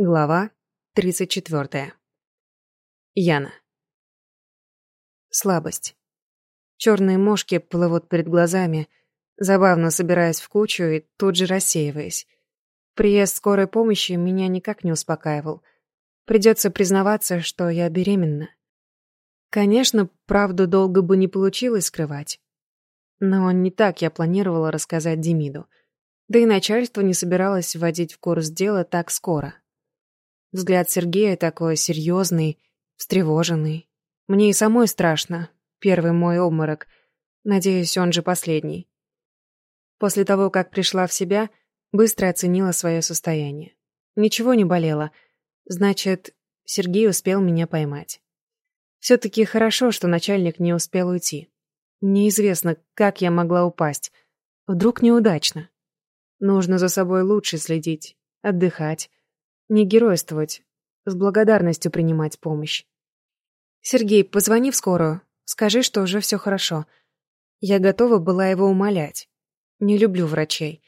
Глава 34. Яна. Слабость. Черные мошки плывут перед глазами, забавно собираясь в кучу и тут же рассеиваясь. Приезд скорой помощи меня никак не успокаивал. Придется признаваться, что я беременна. Конечно, правду долго бы не получилось скрывать. Но не так я планировала рассказать Демиду. Да и начальство не собиралось вводить в курс дела так скоро. Взгляд Сергея такой серьезный, встревоженный. Мне и самой страшно. Первый мой обморок. Надеюсь, он же последний. После того, как пришла в себя, быстро оценила свое состояние. Ничего не болело. Значит, Сергей успел меня поймать. Все-таки хорошо, что начальник не успел уйти. Неизвестно, как я могла упасть. Вдруг неудачно. Нужно за собой лучше следить, отдыхать, не геройствовать, с благодарностью принимать помощь. «Сергей, позвони в скорую. Скажи, что уже все хорошо. Я готова была его умолять. Не люблю врачей.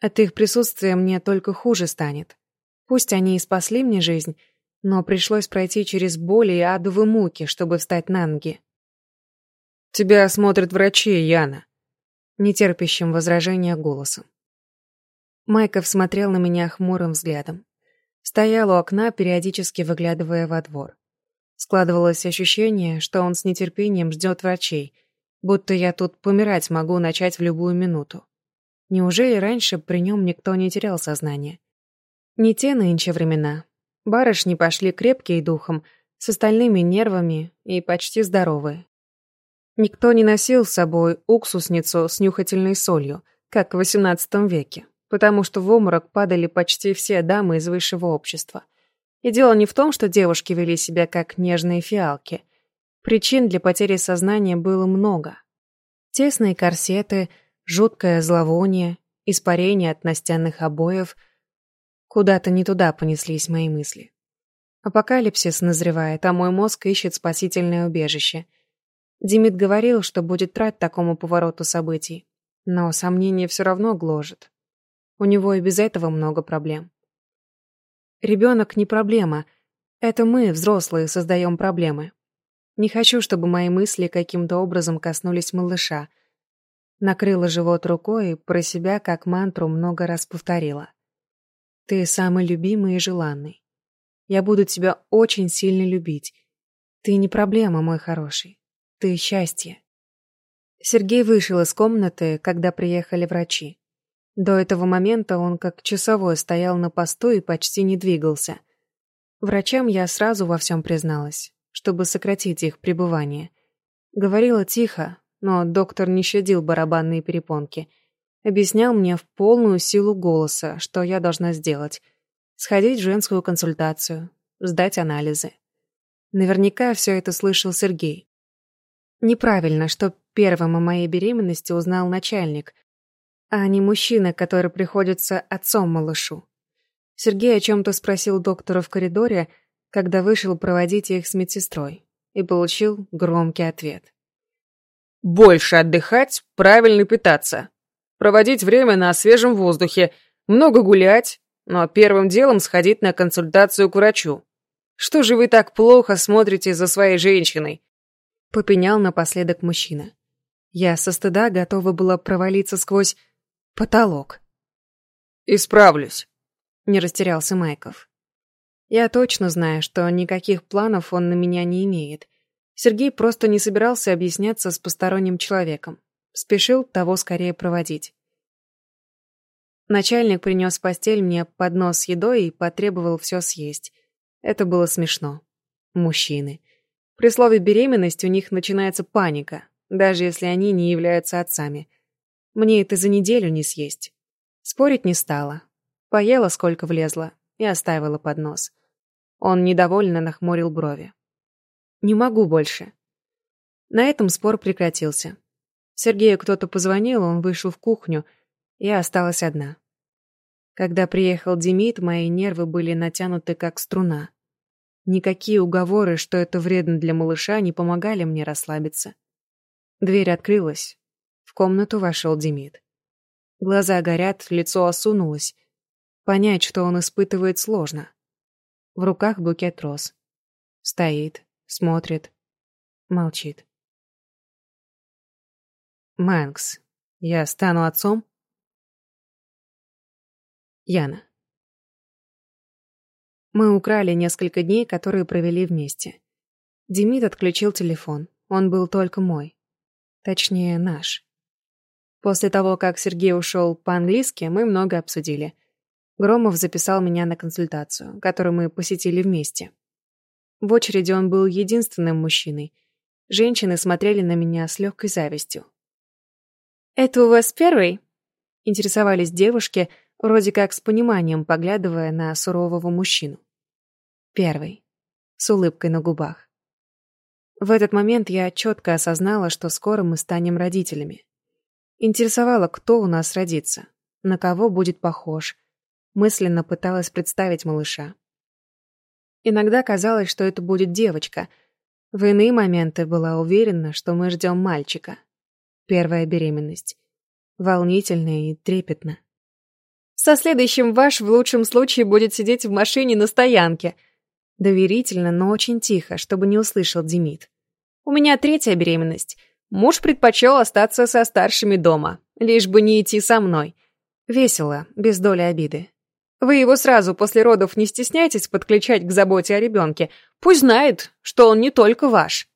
От их присутствия мне только хуже станет. Пусть они и спасли мне жизнь, но пришлось пройти через боли и адовые муки, чтобы встать на ноги. «Тебя осмотрят врачи, Яна», — нетерпящим возражения голосом. Майков смотрел на меня хмурым взглядом. Стоял у окна, периодически выглядывая во двор. Складывалось ощущение, что он с нетерпением ждет врачей, будто я тут помирать могу начать в любую минуту. Неужели раньше при нем никто не терял сознание? Не те нынче времена. Барышни пошли крепкие духом, с остальными нервами и почти здоровые. Никто не носил с собой уксусницу с нюхательной солью, как в XVIII веке потому что в обморок падали почти все дамы из высшего общества. И дело не в том, что девушки вели себя как нежные фиалки. Причин для потери сознания было много. Тесные корсеты, жуткое зловоние, испарение от настенных обоев. Куда-то не туда понеслись мои мысли. Апокалипсис назревает, а мой мозг ищет спасительное убежище. Димит говорил, что будет рад такому повороту событий. Но сомнение все равно гложет. У него и без этого много проблем. Ребенок не проблема. Это мы, взрослые, создаем проблемы. Не хочу, чтобы мои мысли каким-то образом коснулись малыша. Накрыла живот рукой и про себя как мантру много раз повторила. Ты самый любимый и желанный. Я буду тебя очень сильно любить. Ты не проблема, мой хороший. Ты счастье. Сергей вышел из комнаты, когда приехали врачи. До этого момента он как часовой стоял на посту и почти не двигался. Врачам я сразу во всем призналась, чтобы сократить их пребывание. Говорила тихо, но доктор не щадил барабанные перепонки. Объяснял мне в полную силу голоса, что я должна сделать. Сходить в женскую консультацию, сдать анализы. Наверняка все это слышал Сергей. Неправильно, что первым о моей беременности узнал начальник — а не мужчина, который приходится отцом малышу. Сергей о чем-то спросил доктора в коридоре, когда вышел проводить их с медсестрой, и получил громкий ответ. «Больше отдыхать, правильно питаться. Проводить время на свежем воздухе, много гулять, но первым делом сходить на консультацию к врачу. Что же вы так плохо смотрите за своей женщиной?» Попенял напоследок мужчина. Я со стыда готова была провалиться сквозь Потолок. «Исправлюсь», — не растерялся Майков. «Я точно знаю, что никаких планов он на меня не имеет. Сергей просто не собирался объясняться с посторонним человеком. Спешил того скорее проводить. Начальник принес в постель мне поднос с едой и потребовал все съесть. Это было смешно. Мужчины. При слове «беременность» у них начинается паника, даже если они не являются отцами — мне это за неделю не съесть. Спорить не стала. Поела, сколько влезла, и оставила поднос. Он недовольно нахмурил брови. «Не могу больше». На этом спор прекратился. Сергею кто-то позвонил, он вышел в кухню, я осталась одна. Когда приехал Демид, мои нервы были натянуты как струна. Никакие уговоры, что это вредно для малыша, не помогали мне расслабиться. Дверь открылась комнату вошел Демид. Глаза горят, лицо осунулось. Понять, что он испытывает, сложно. В руках букет роз. Стоит, смотрит, молчит. Мэнкс, я стану отцом? Яна. Мы украли несколько дней, которые провели вместе. Демид отключил телефон. Он был только мой. Точнее, наш. После того, как Сергей ушел по-английски, мы много обсудили. Громов записал меня на консультацию, которую мы посетили вместе. В очереди он был единственным мужчиной. Женщины смотрели на меня с легкой завистью. «Это у вас первый?» Интересовались девушки, вроде как с пониманием поглядывая на сурового мужчину. Первый. С улыбкой на губах. В этот момент я четко осознала, что скоро мы станем родителями. Интересовало, кто у нас родится, на кого будет похож. Мысленно пыталась представить малыша. Иногда казалось, что это будет девочка. В иные моменты была уверена, что мы ждем мальчика. Первая беременность. Волнительно и трепетно. «Со следующим ваш в лучшем случае будет сидеть в машине на стоянке», Доверительно, но очень тихо, чтобы не услышал Демид. «У меня третья беременность. Муж предпочел остаться со старшими дома, лишь бы не идти со мной. Весело, без доли обиды. Вы его сразу после родов не стесняйтесь подключать к заботе о ребенке. Пусть знает, что он не только ваш».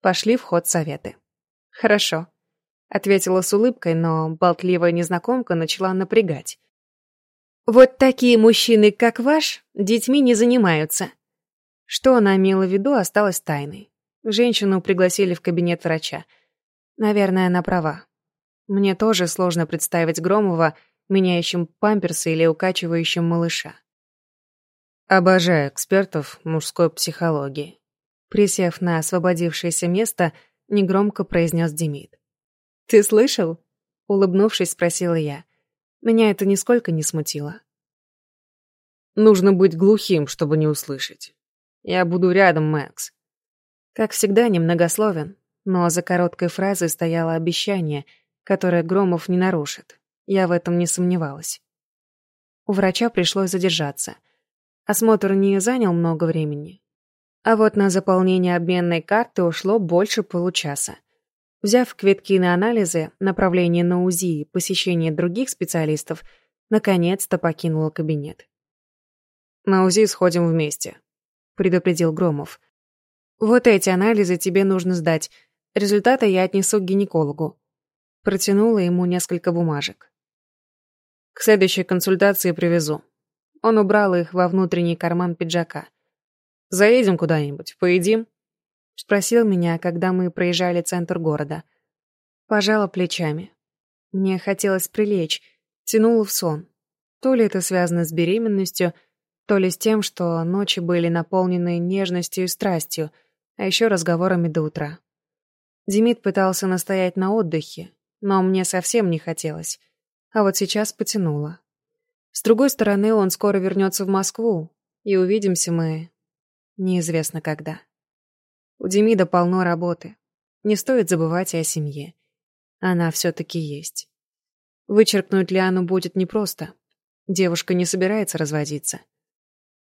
Пошли в ход советы. «Хорошо», — ответила с улыбкой, но болтливая незнакомка начала напрягать. «Вот такие мужчины, как ваш, детьми не занимаются. Что она имела в виду, осталось тайной. Женщину пригласили в кабинет врача. Наверное, она права. Мне тоже сложно представить Громова, меняющим памперсы или укачивающим малыша. Обожаю экспертов мужской психологии. Присев на освободившееся место, негромко произнес Демид. «Ты слышал?» — улыбнувшись, спросила я. Меня это нисколько не смутило. «Нужно быть глухим, чтобы не услышать. Я буду рядом, Мэкс. Как всегда, немногословен, но за короткой фразой стояло обещание, которое Громов не нарушит. Я в этом не сомневалась. У врача пришлось задержаться. Осмотр не занял много времени. А вот на заполнение обменной карты ушло больше получаса. Взяв квитки на анализы, направление на УЗИ и посещение других специалистов, наконец-то покинула кабинет. «На УЗИ сходим вместе», предупредил Громов. «Вот эти анализы тебе нужно сдать. Результаты я отнесу к гинекологу». Протянула ему несколько бумажек. «К следующей консультации привезу». Он убрал их во внутренний карман пиджака. «Заедем куда-нибудь, поедим?» Спросил меня, когда мы проезжали центр города. Пожала плечами. Мне хотелось прилечь, тянуло в сон. То ли это связано с беременностью, то ли с тем, что ночи были наполнены нежностью и страстью, а еще разговорами до утра. Демид пытался настоять на отдыхе, но мне совсем не хотелось. А вот сейчас потянуло. С другой стороны, он скоро вернется в Москву, и увидимся мы неизвестно когда. У Демида полно работы. Не стоит забывать и о семье. Она все-таки есть. Вычеркнуть Лиану будет непросто. Девушка не собирается разводиться.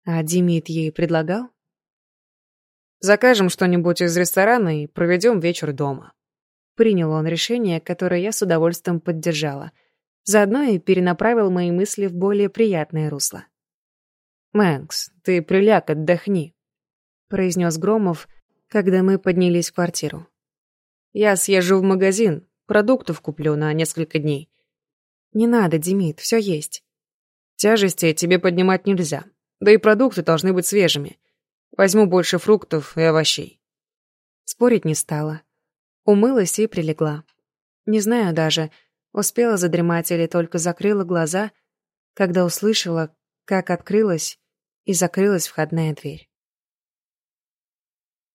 А Димит ей предлагал? Закажем что-нибудь из ресторана и проведем вечер дома. Принял он решение, которое я с удовольствием поддержала. Заодно и перенаправил мои мысли в более приятное русло. «Мэнкс, ты приляг, отдохни», — произнес Громов, когда мы поднялись в квартиру. «Я съезжу в магазин, продуктов куплю на несколько дней». «Не надо, Демид, все есть». «Тяжести тебе поднимать нельзя. Да и продукты должны быть свежими. Возьму больше фруктов и овощей. Спорить не стала. Умылась и прилегла. Не знаю даже, успела задремать или только закрыла глаза, когда услышала, как открылась и закрылась входная дверь.